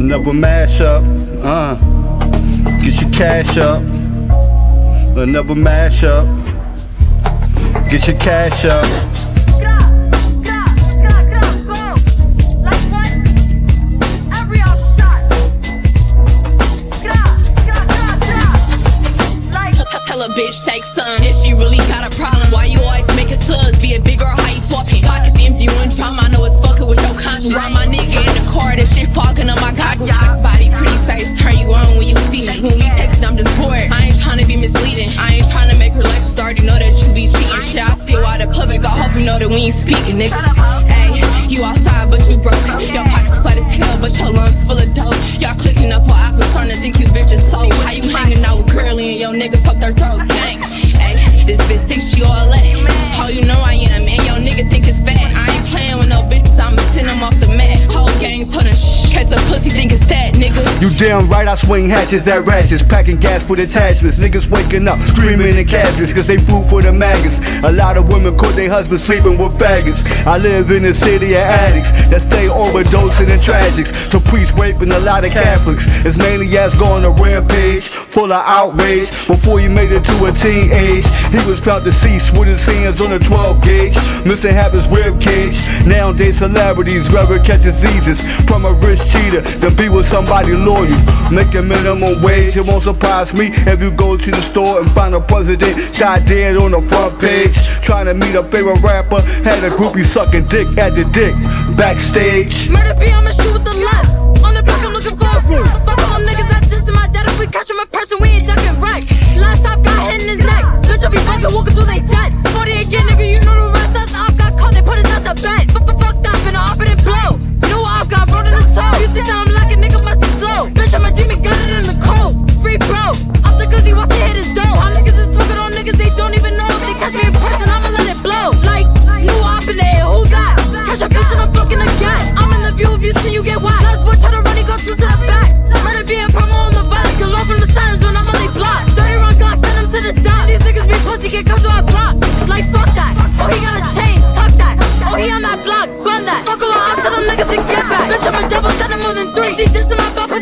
Another mashup, uh. Get your cash up. Another mashup. Get your cash up. Tell a bitch take some. If she really got a problem, why you always make it sus? Be a big girl, how you talking? Pockets empty, you in trauma. I know it's fucking with your conscience. Run my nigga car, that shit fogging on my goggles. Body pretty face, turn you on when you see me. When we text, I'm just bored. I ain't trying to be misleading. I ain't trying to make her like just already know that you be cheating. Shit, I see why the public. I hope you know that we ain't speaking, nigga. Hey, you outside, but you broke. Your pockets flat as hell, but your lungs full of dope. Y'all clicking up on Apple, starting to think you bitches so. How you damn right, I swing hatches at ratchets, packing gas with attachments. Niggas waking up, screaming in caskets, cause they food for the maggots. A lot of women caught their husbands sleeping with faggots. I live in a city of addicts that stay overdosing in tragics. To priests raping a lot of Catholics. It's maniacs going a rampage, full of outrage. Before he made it to a teenage, he was found deceased with his hands on a 12 gauge. Missing half his rib cage. Nowadays, celebrities rather catch diseases from a rich cheater than be with somebody loyal. Making minimum wage, it won't surprise me if you go to the store and find a president shot dead on the front page. Trying to meet a favorite rapper, had a groupie sucking dick at the dick backstage. Murder B, I'ma shoot the left.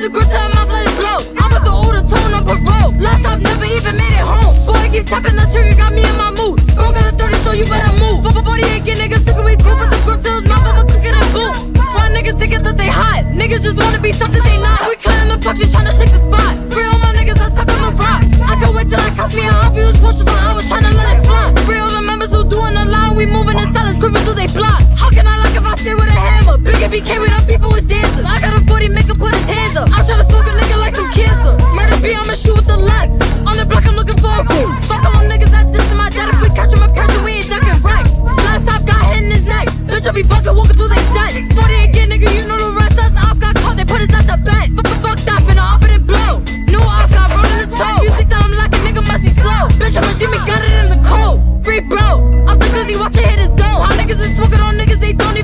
The grip to mouth, let it blow. I'm at the older tone, I'm parole. Last time, never even made it home. Boy, I keep tapping the trigger, got me in my mood. Bro, got a 30, so you better move. But for 48, get niggas thinking we cool, but the grip to his mouth, I'ma cook it and boom. Why niggas thinking that they hot? Niggas just wanna be something they not. We clearing the fuck, just tryna shake the spot. Free all my niggas that suck on the rock. I can wait till I cuff me, I'll be was posted for hours tryna let it flop. Free all the members who doing the line, we moving in silence, creeping through they block. How can I like if I stay with a hammer? Bigger BK, don't be watch it head hitters go. How niggas is smoking on niggas they don't